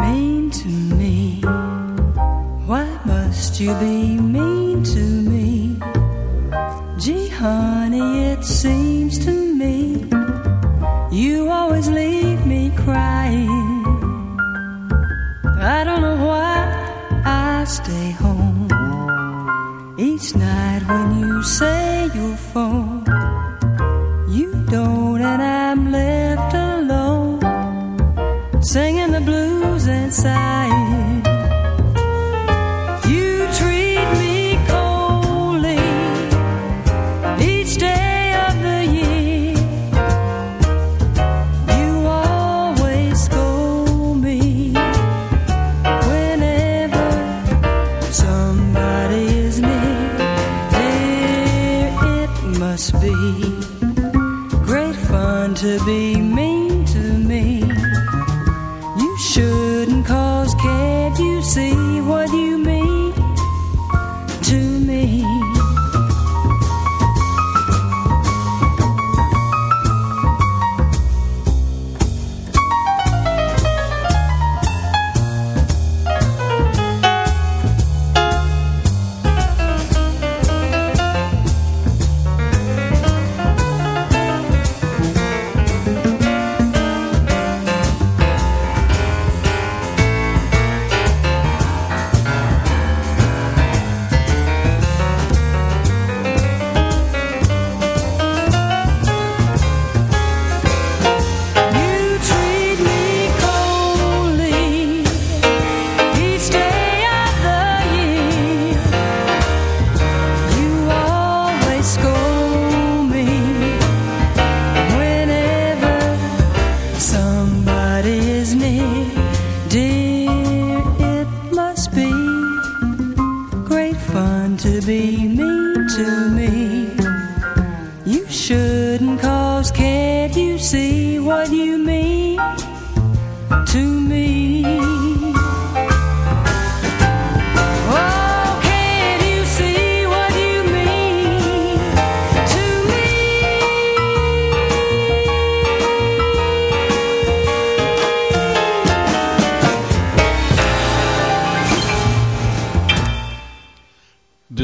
mean to me? Why must you be mean to me? Gee, honey, it seems school.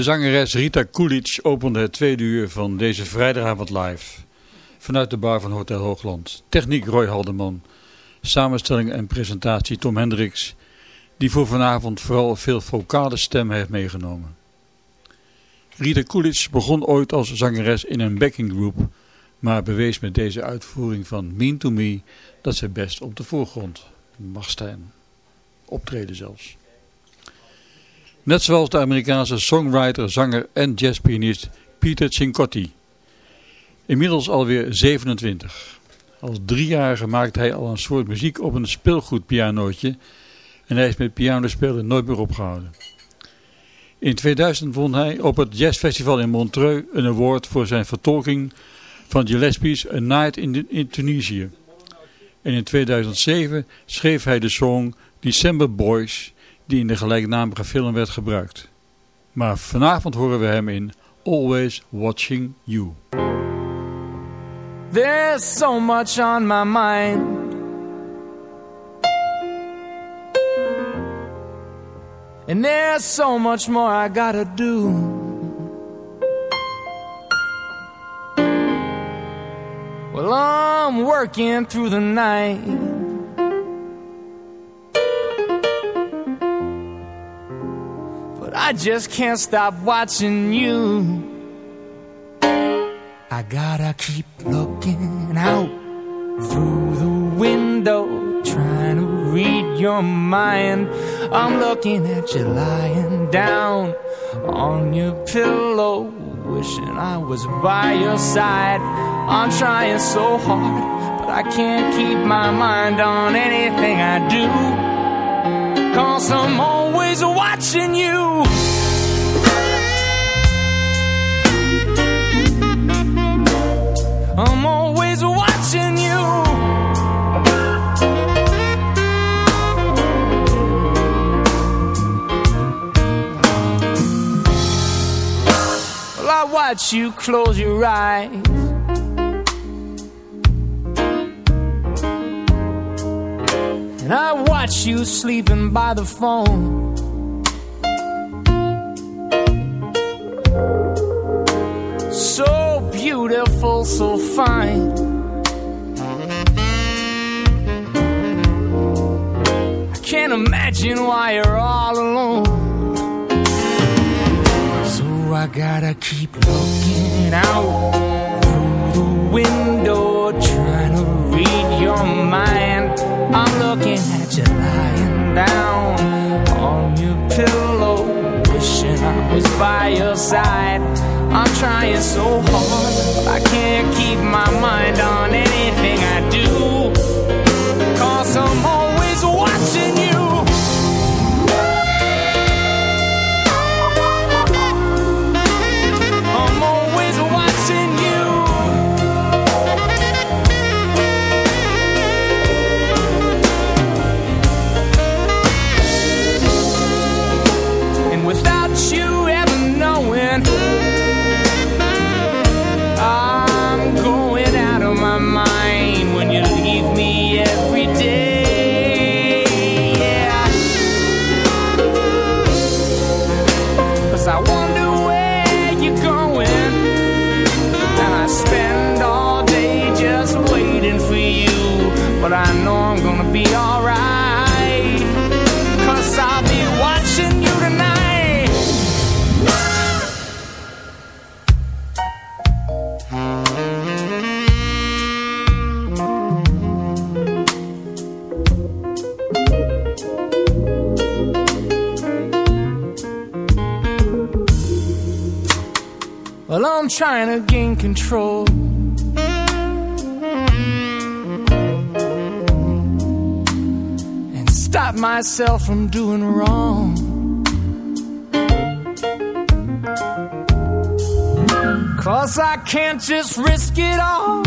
Zangeres Rita Coolidge opende het tweede uur van deze vrijdagavond live. Vanuit de bar van Hotel Hoogland. Techniek Roy Haldeman. Samenstelling en presentatie Tom Hendricks. Die voor vanavond vooral veel vocale stemmen heeft meegenomen. Rita Coolidge begon ooit als zangeres in een backing group. Maar bewees met deze uitvoering van Mean to Me dat ze best op de voorgrond mag staan. Optreden zelfs. Net zoals de Amerikaanse songwriter, zanger en jazzpianist Peter Cincotti. Inmiddels alweer 27. Als driejarige maakte hij al een soort muziek op een speelgoedpianootje en hij is met pianospelen nooit meer opgehouden. In 2000 won hij op het jazzfestival in Montreux een award voor zijn vertolking van Gillespie's A Night in, in Tunisië. En in 2007 schreef hij de song December Boys die in de gelijknamige film werd gebruikt. Maar vanavond horen we hem in Always Watching You. There's so much on my mind. And there's so much more I gotta do. Well, I'm working through the night. I just can't stop watching you. I gotta keep looking out through the window, trying to read your mind. I'm looking at you lying down on your pillow, wishing I was by your side. I'm trying so hard, but I can't keep my mind on anything I do. Cause I'm always watching you. Watch you close your eyes. And I watch you sleeping by the phone. So beautiful, so fine. I can't imagine why you're all alone. I gotta keep looking out through the window, trying to read your mind. I'm looking at you lying down on your pillow, wishing I was by your side. I'm trying so hard, I can't keep my mind on anything I do. Cause I'm trying to gain control. And stop myself from doing wrong. Cause I can't just risk it all.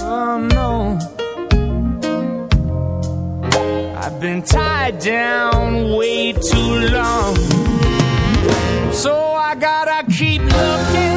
Oh no. I've been tied down way too long. So I gotta keep looking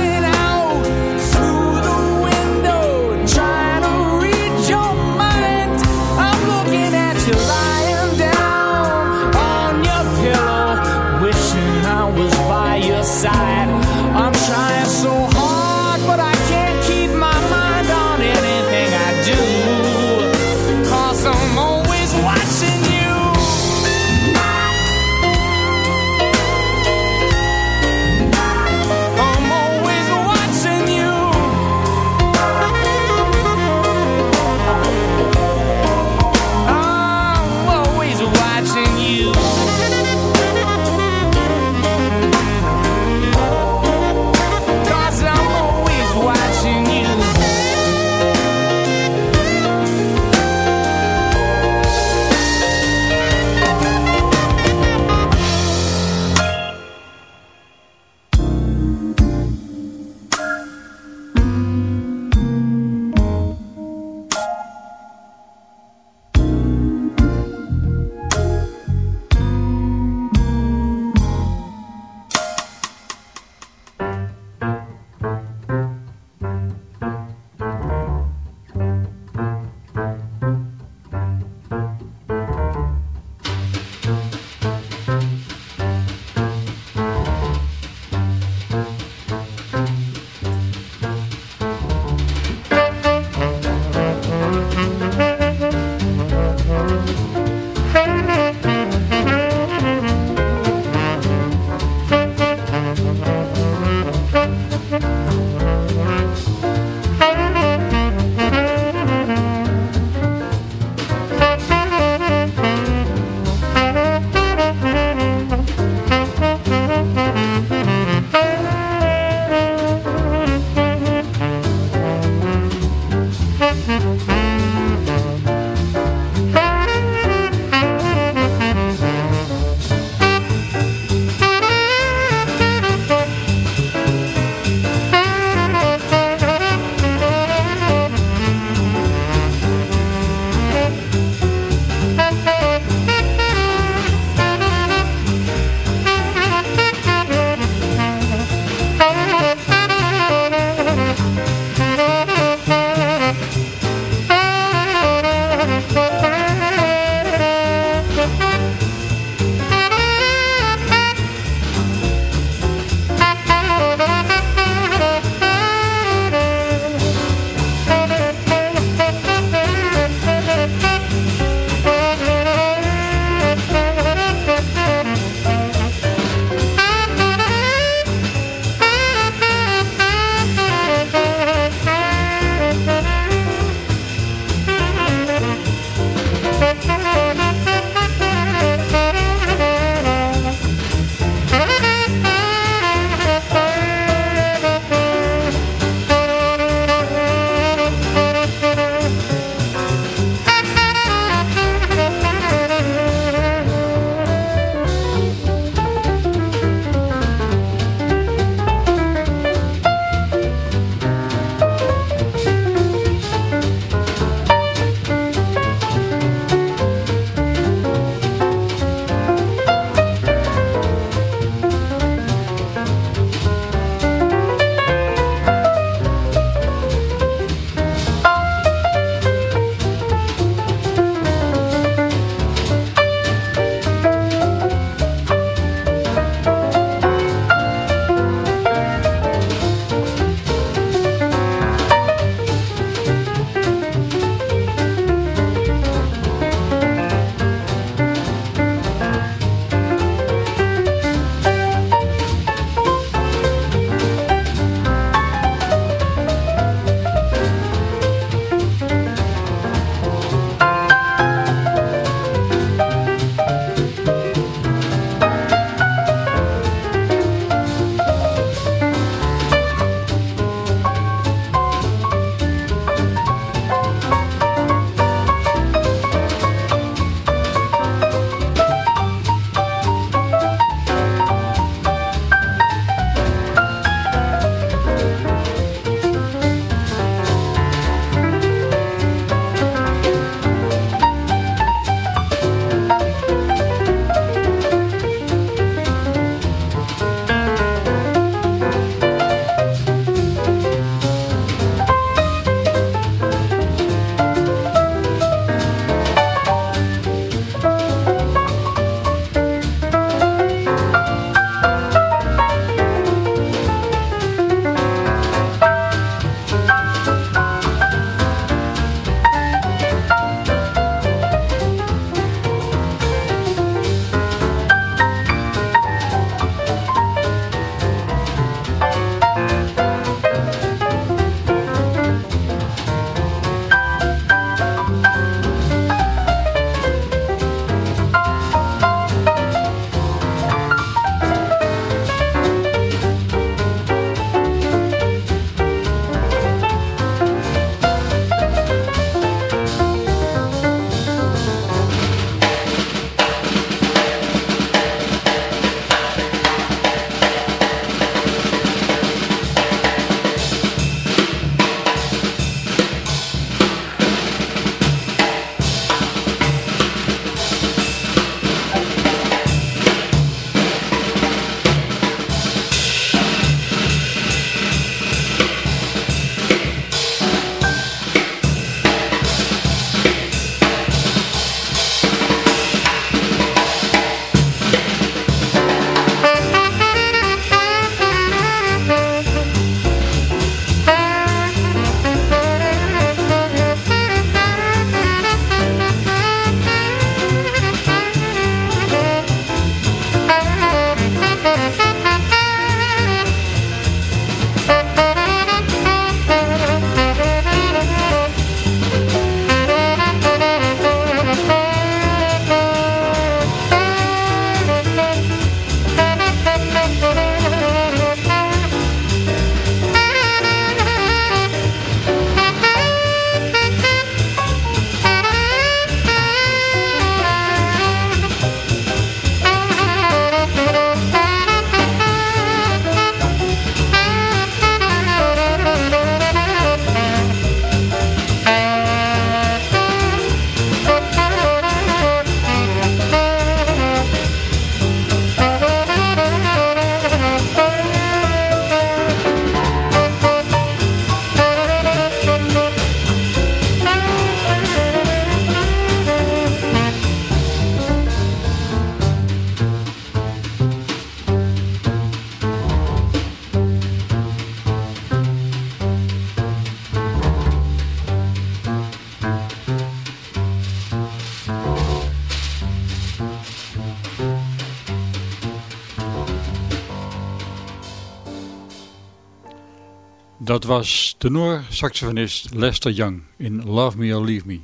Dat was tenor-saxofonist Lester Young in Love Me or Leave Me.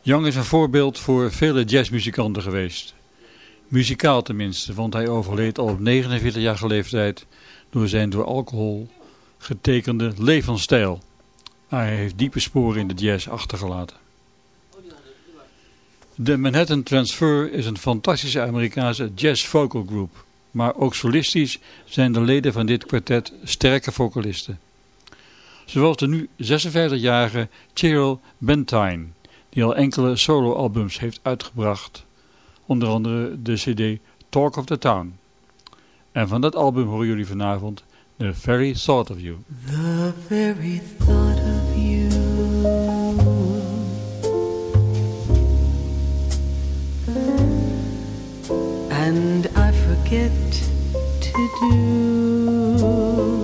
Young is een voorbeeld voor vele jazzmuzikanten geweest. Muzikaal tenminste, want hij overleed al op 49 jaar leeftijd door zijn door alcohol getekende levensstijl. Hij heeft diepe sporen in de jazz achtergelaten. De Manhattan Transfer is een fantastische Amerikaanse jazz vocal group. Maar ook solistisch zijn de leden van dit kwartet sterke vocalisten. Zoals de nu 56-jarige Cheryl Bentine, die al enkele soloalbums heeft uitgebracht. Onder andere de cd Talk of the Town. En van dat album horen jullie vanavond The Very Thought of You. The very thought of you And get to do.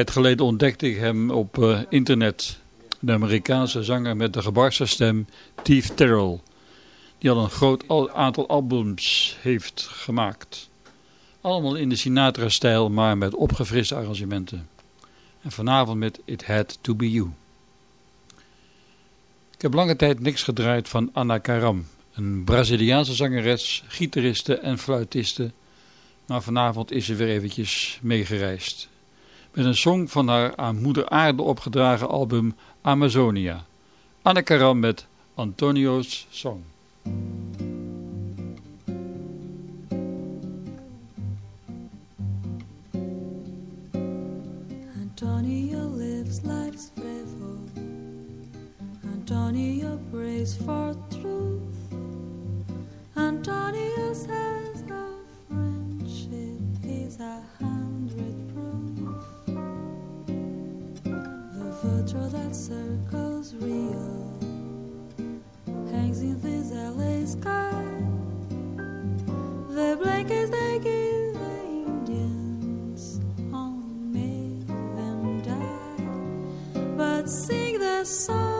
Tijd geleden ontdekte ik hem op uh, internet. De Amerikaanse zanger met de gebarste stem, Terrell. Die al een groot aantal albums heeft gemaakt. Allemaal in de Sinatra-stijl, maar met opgefriste arrangementen. En vanavond met It Had To Be You. Ik heb lange tijd niks gedraaid van Anna Karam. Een Braziliaanse zangeres, gitariste en fluitiste. Maar vanavond is ze weer eventjes meegereisd met een song van haar aan moeder aarde opgedragen album Amazonia. Anne Karam met Antonio's Song. Antonio lives life's faithful. Antonio prays for truth. Antonio says our friendship is a Through circles real hangs in this LA sky. The blankets they give the Indians only make them die. But sing the song.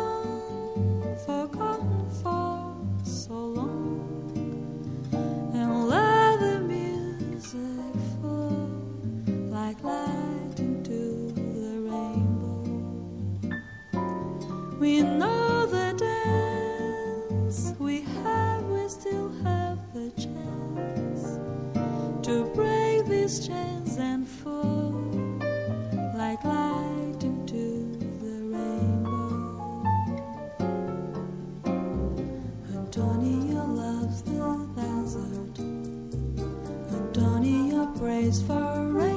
we know the dance we had, we still have the chance to break these chains and fall like light into the rainbow. Antonio loves the desert. Antonio prays for rain.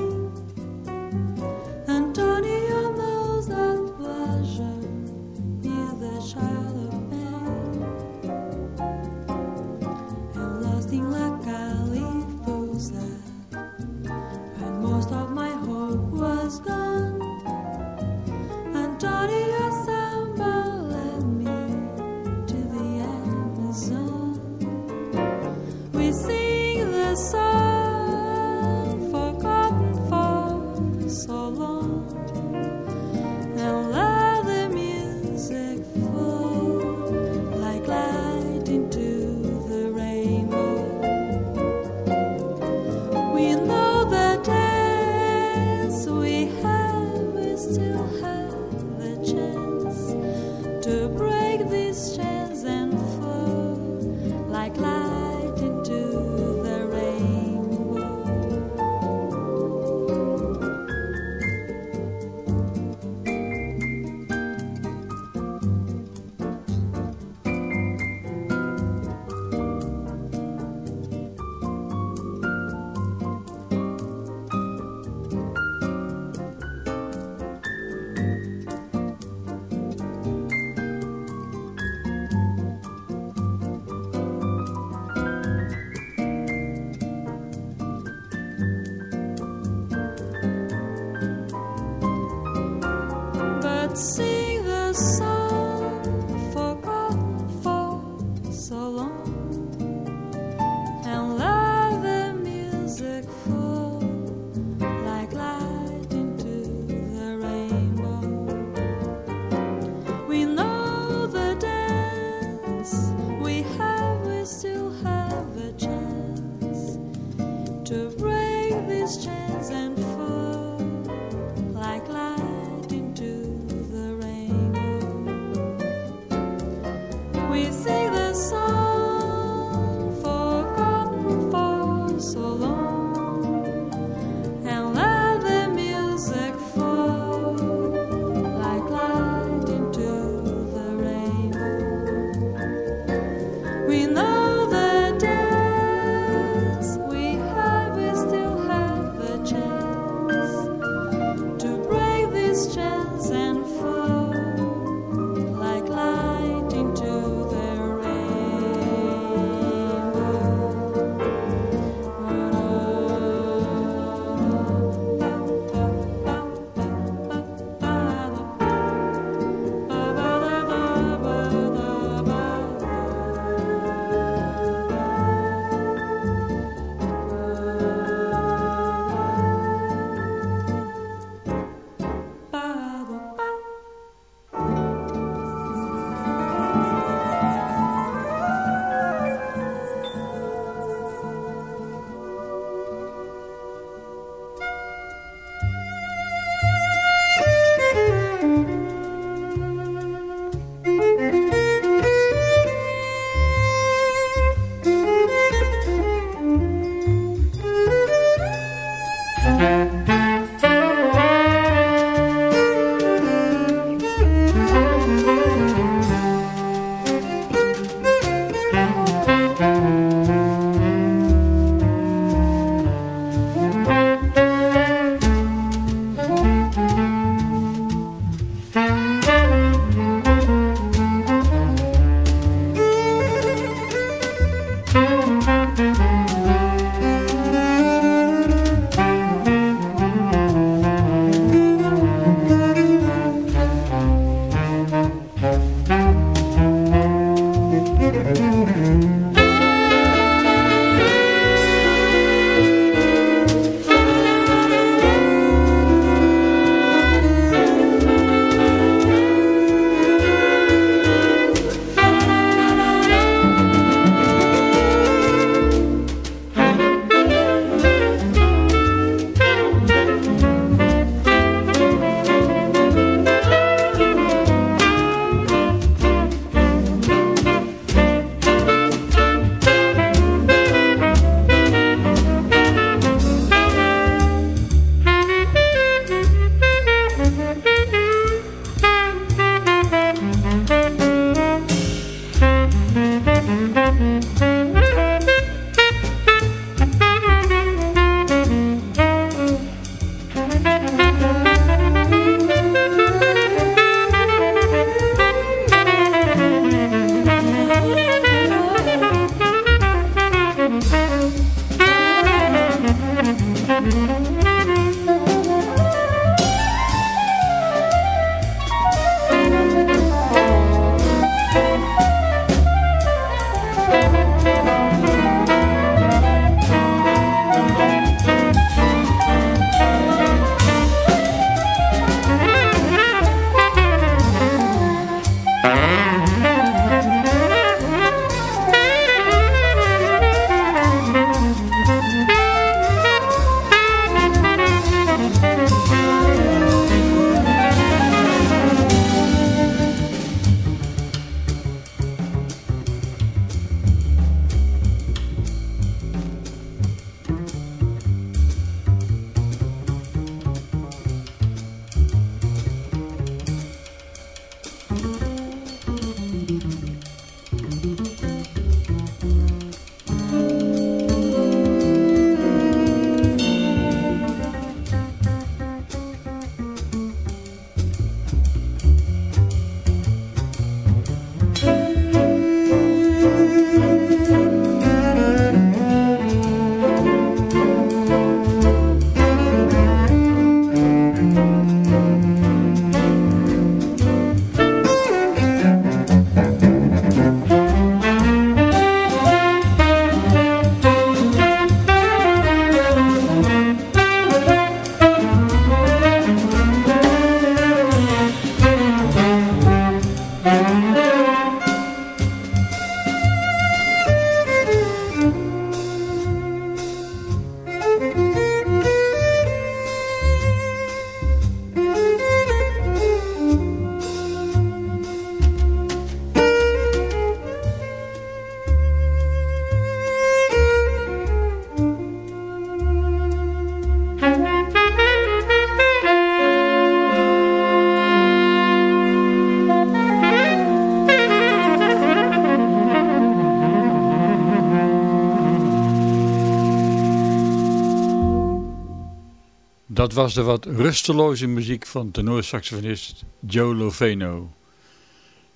Dat was de wat rusteloze muziek van tenorsaxofonist Joe Loveno.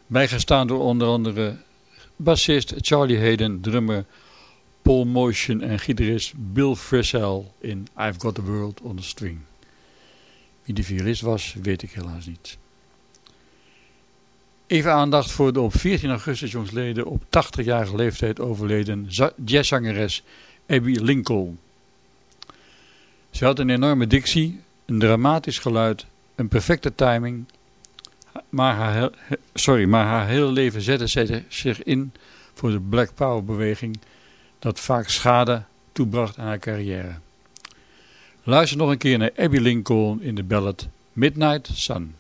Bijgestaan door onder andere bassist Charlie Hayden, drummer Paul Motion en gitarist Bill Frisell in I've Got the World on the String. Wie de violist was, weet ik helaas niet. Even aandacht voor de op 14 augustus jongsleden op 80-jarige leeftijd overleden jazzzangeres Abby Lincoln. Ze had een enorme dictie, een dramatisch geluid, een perfecte timing, maar haar, sorry, maar haar hele leven zette zij zich in voor de Black Power beweging dat vaak schade toebracht aan haar carrière. Luister nog een keer naar Abby Lincoln in de ballad Midnight Sun.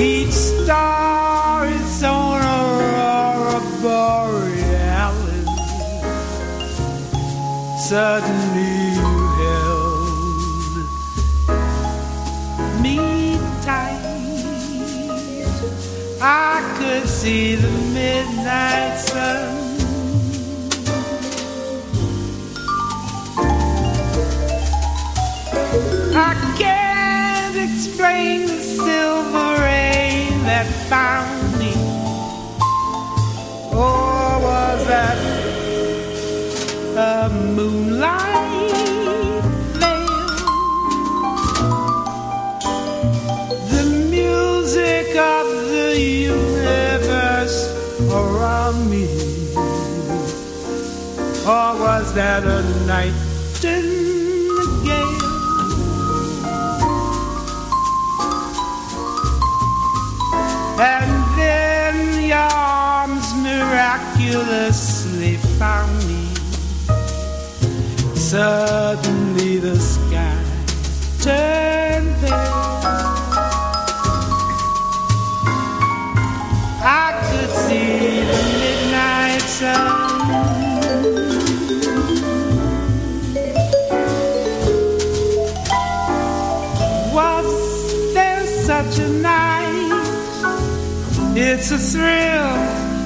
Each star is on a aurora borealis. Suddenly you held me tight. I could see the midnight sun. That a nightingale? And then your arms miraculously found me. Suddenly the sky turned pale. I could see the midnight sun. It's a thrill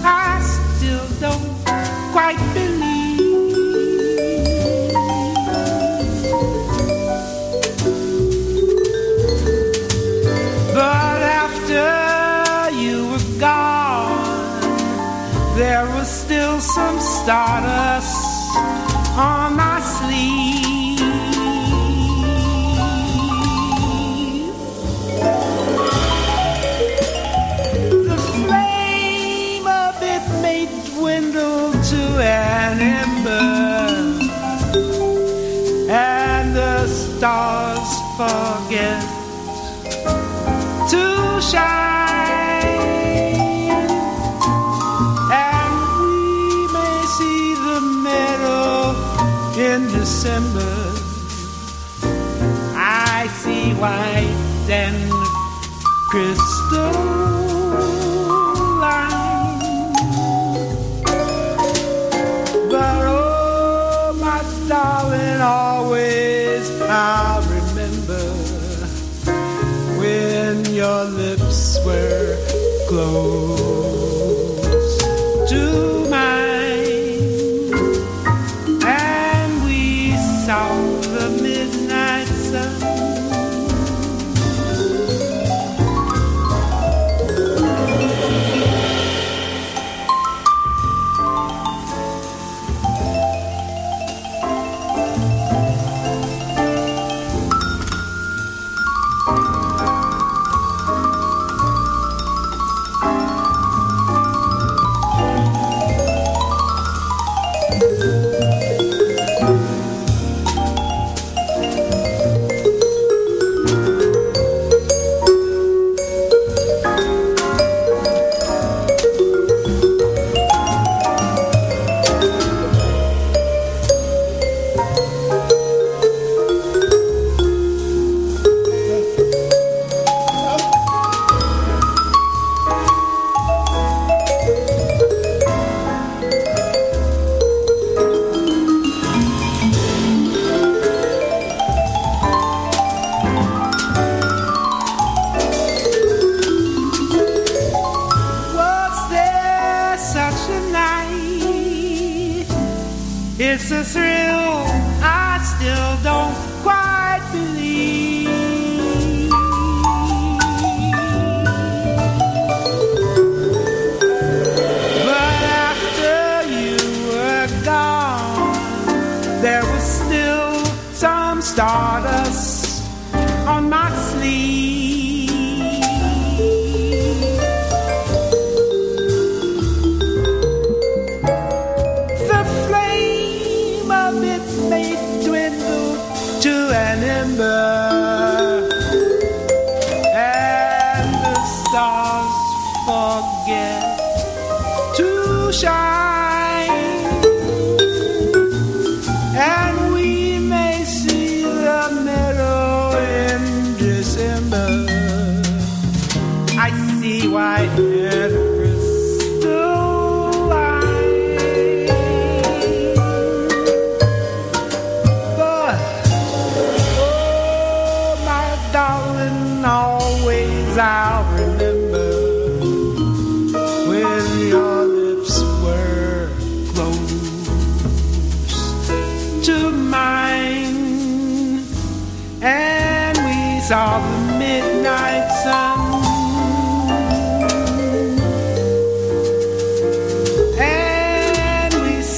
I still don't quite believe. But after you were gone, there was still some stardust on my sleeve. Shine, and we may see the meadow in December. I see white and crystal.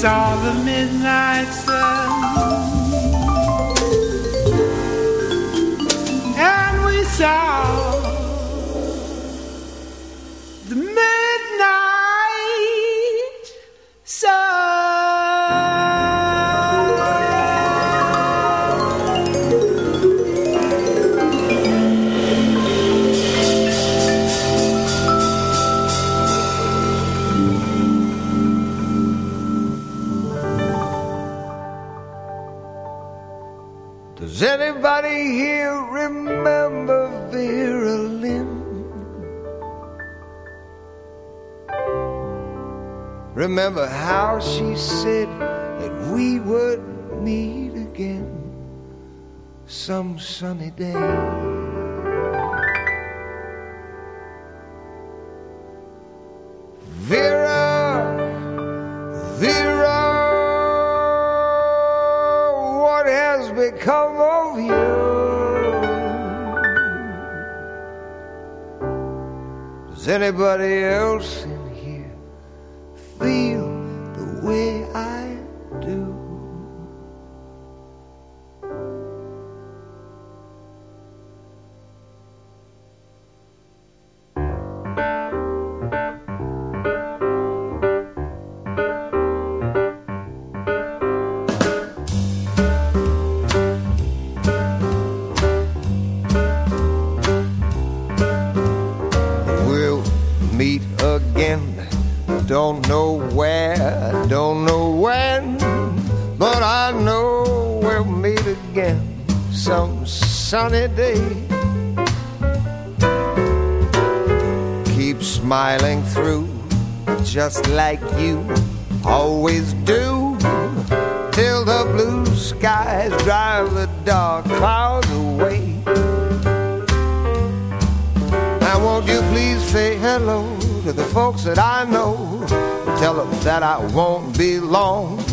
saw the midnight sun. Remember how she said that we would meet again some sunny day. Vera, Vera, what has become of you? Does anybody Keep smiling through, just like you always do. Till the blue skies drive the dark clouds away. Now, won't you please say hello to the folks that I know? Tell them that I won't be long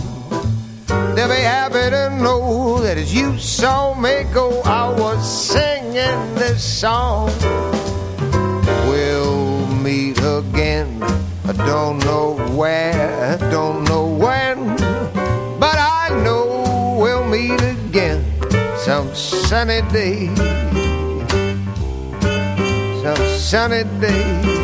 They'll be happy to know that as you saw me go, I was singing this song. We'll meet again. I don't know where, don't know when, but I know we'll meet again some sunny day. Some sunny day.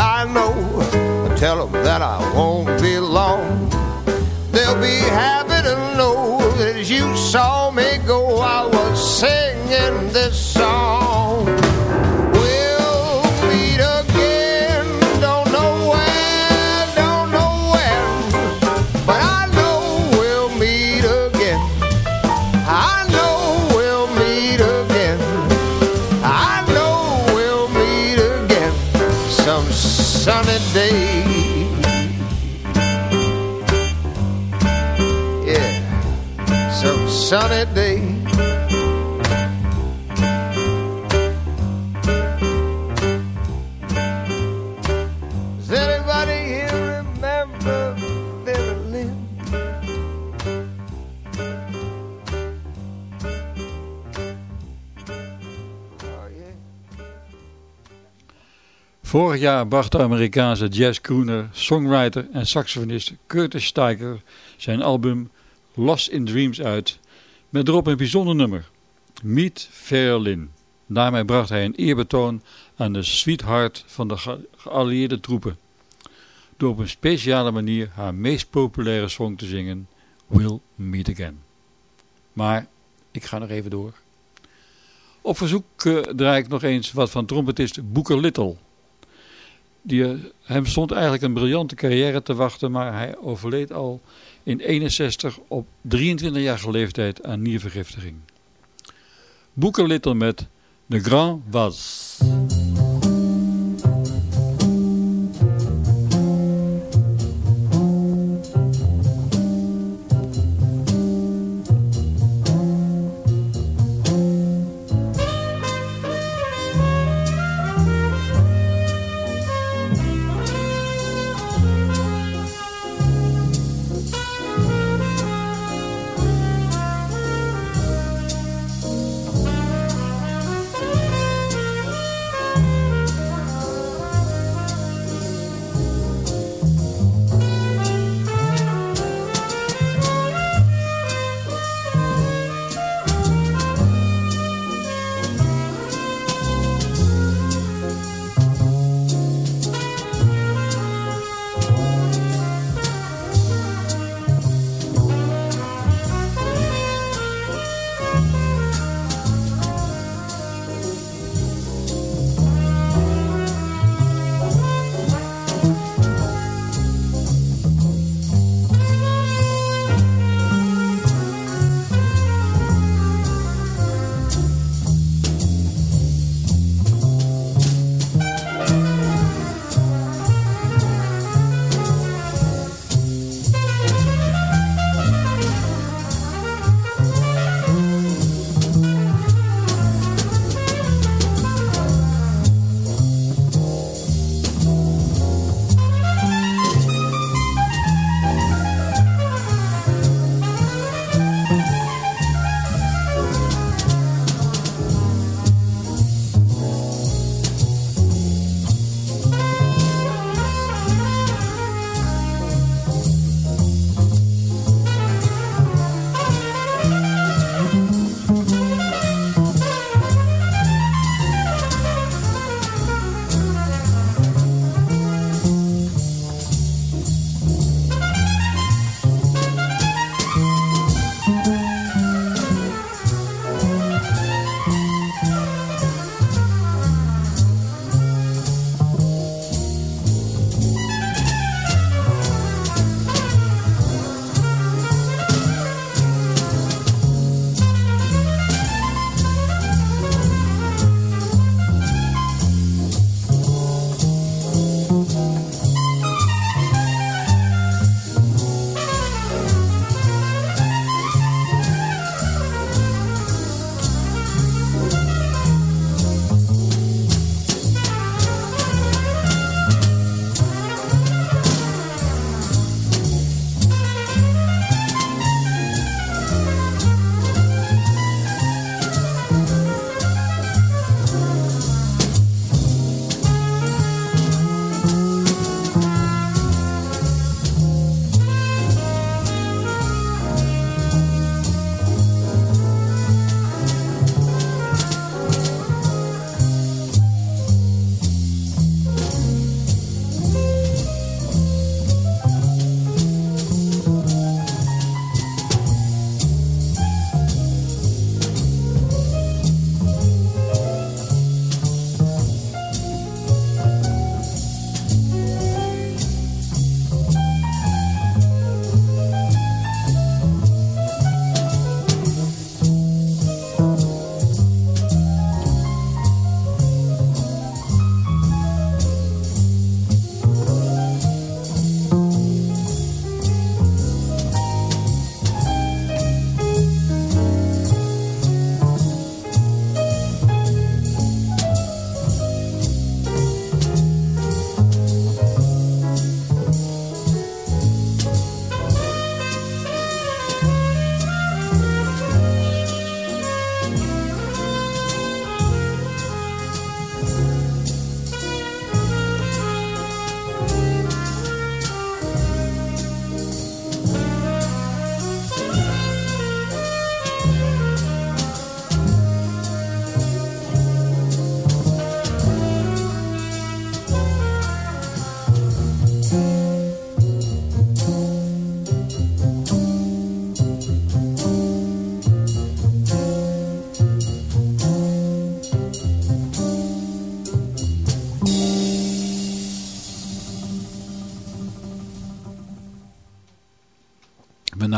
I know. I Tell them that I won't be long. They'll be happy to know that as you saw me go, I was singing this Vorig jaar bracht de Amerikaanse jazzcrooner, songwriter en saxofonist Curtis Steiger zijn album Lost in Dreams uit, met erop een bijzonder nummer, Meet Fairlin. Daarmee bracht hij een eerbetoon aan de sweetheart van de ge- geallieerde troepen, door op een speciale manier haar meest populaire song te zingen, We'll Meet Again. Maar, ik ga nog even door. Op verzoek eh, draai ik nog eens wat van trompetist Booker Little. Die, hem stond eigenlijk een briljante carrière te wachten, maar hij overleed al in 61 op 23 jaar leeftijd aan niervergiftiging. Booker Little met The Grand Was.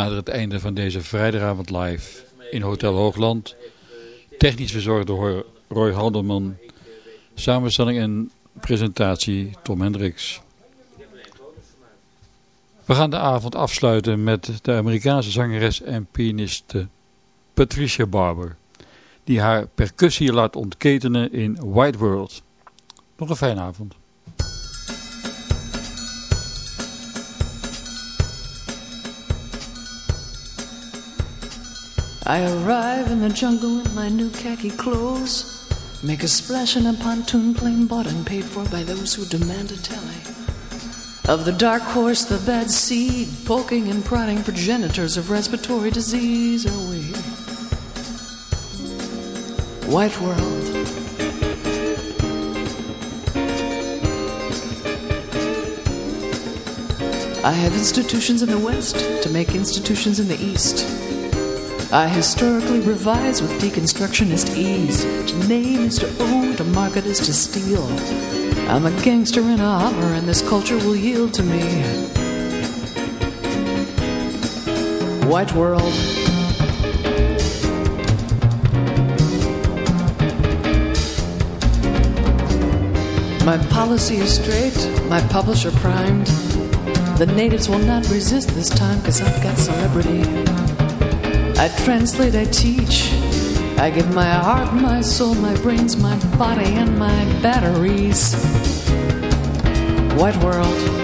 We naderen het einde van deze vrijdagavond live in Hotel Hoogland. Technisch verzorgd door Roy Halderman. Samenstelling en presentatie Tom Hendricks. We gaan de avond afsluiten met de Amerikaanse zangeres en pianiste Patricia Barber. Die haar percussie laat ontketenen in White World. Nog een fijne avond. I arrive in the jungle in my new khaki clothes. Make a splash in a pontoon plane bought and paid for by those who demand a tally. Of the dark horse, the bad seed, poking and prodding progenitors of respiratory disease are we. White world. I have institutions in the West to make institutions in the East. I historically revise with deconstructionist ease. To name is to own, to market is to steal. I'm a gangster in a hover, and this culture will yield to me. White world. My policy is straight, my publisher primed. The natives will not resist this time, cause I've got celebrity. I translate, I teach. I give my heart, my soul, my brains, my body, and my batteries. White world.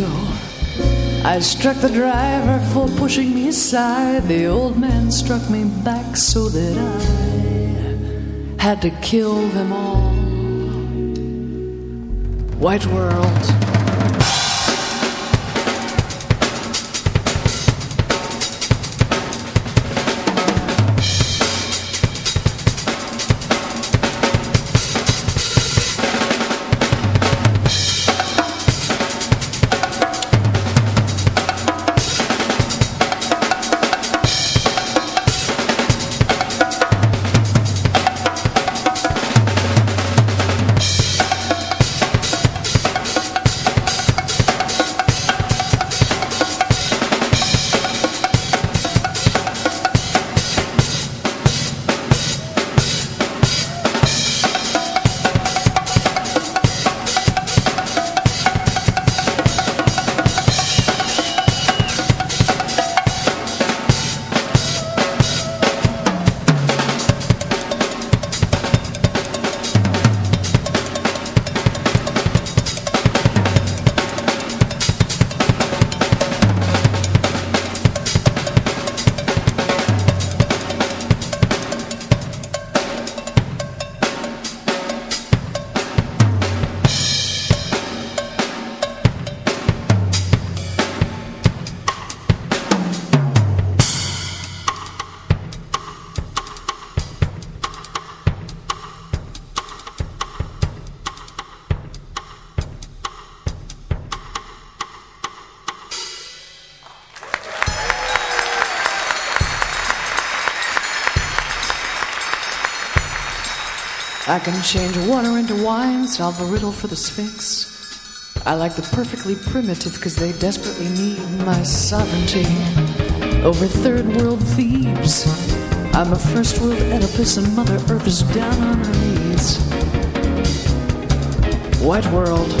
I struck the driver for pushing me aside. The old man struck me back so that I had to kill them all. White world. I can change water into wine, solve a riddle for the Sphinx. I like the perfectly primitive because they desperately need my sovereignty over third world Thebes. I'm a first world Oedipus and Mother Earth is down on her knees. White world.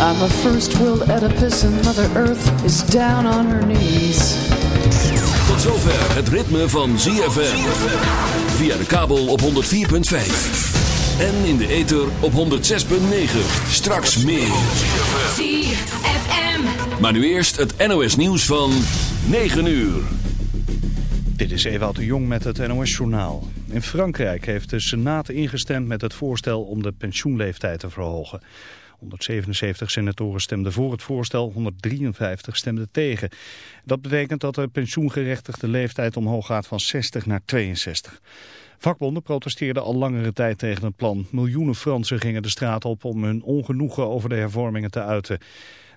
I'm a first world Oedipus and Mother Earth is down on her knees. Tot zover het ritme van ZFM. Via de kabel op 104.5. En in de ether op 106.9. Straks meer. ZFM. Maar nu eerst het NOS nieuws van 9 uur. Dit is Ewout de Jong met het NOS-journaal. In Frankrijk heeft de Senaat ingestemd met het voorstel om de pensioenleeftijd te verhogen. 177 senatoren stemden voor het voorstel, 153 stemden tegen. Dat betekent dat de pensioengerechtigde leeftijd omhoog gaat van 60 naar 62. Vakbonden protesteerden al langere tijd tegen het plan. Miljoenen Fransen gingen de straat op om hun ongenoegen over de hervormingen te uiten.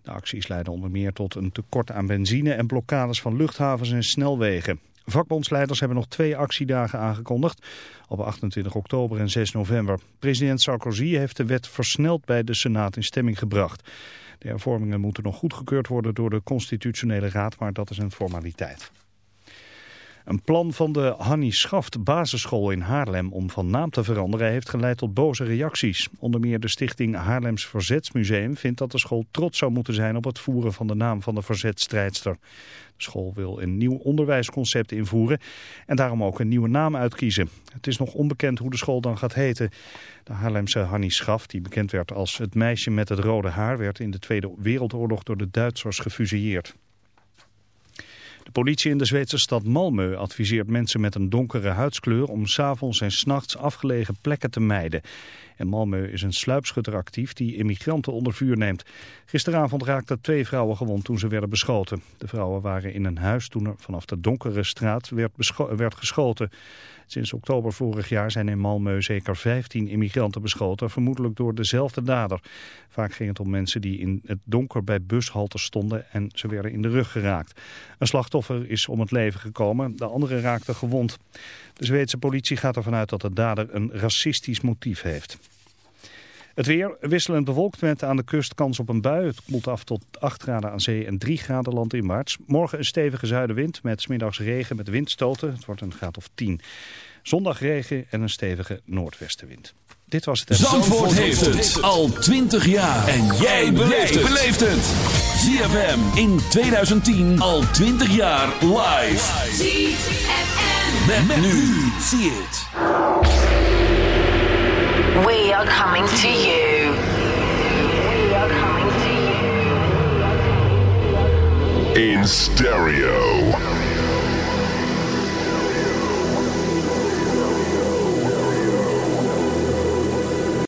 De acties leidden onder meer tot een tekort aan benzine en blokkades van luchthavens en snelwegen. Vakbondsleiders hebben nog twee actiedagen aangekondigd, op 28 oktober en 6 november. President Sarkozy heeft de wet versneld bij de Senaat in stemming gebracht. De hervormingen moeten nog goedgekeurd worden door de Constitutionele Raad, maar dat is een formaliteit. Een plan van de Hanni Schaft basisschool in Haarlem om van naam te veranderen heeft geleid tot boze reacties. Onder meer de stichting Haarlems Verzetsmuseum vindt dat de school trots zou moeten zijn op het voeren van de naam van de verzetstrijdster. De school wil een nieuw onderwijsconcept invoeren en daarom ook een nieuwe naam uitkiezen. Het is nog onbekend hoe de school dan gaat heten. De Haarlemse Hanni Schaft, die bekend werd als het meisje met het rode haar, werd in de Tweede Wereldoorlog door de Duitsers gefusilleerd. De politie in de Zweedse stad Malmö adviseert mensen met een donkere huidskleur om s'avonds en s'nachts afgelegen plekken te mijden. In Malmö is een sluipschutter actief die immigranten onder vuur neemt. Gisteravond raakten twee vrouwen gewond toen ze werden beschoten. De vrouwen waren in een huis toen er vanaf de donkere straat werd, geschoten. Sinds oktober vorig jaar zijn in Malmö zeker 15 immigranten beschoten, vermoedelijk door dezelfde dader. Vaak ging het om mensen die in het donker bij bushaltes stonden en ze werden in de rug geraakt. Een slachtoffer is om het leven gekomen, de andere raakte gewond. De Zweedse politie gaat ervan uit dat de dader een racistisch motief heeft. Het weer wisselend bewolkt met aan de kust kans op een bui. Het koelt af tot 8 graden aan zee en 3 graden land in maart. Morgen een stevige zuidenwind met smiddags regen met windstoten. Het wordt een graad of 10. Zondag regen en een stevige noordwestenwind. Dit was het. Zandvoort, heeft het al 20 jaar. En jij beleeft het. ZFM in 2010 al 20 jaar live. ZFM. Met, nu. Zie het. We are coming to you. Are coming to you. In stereo.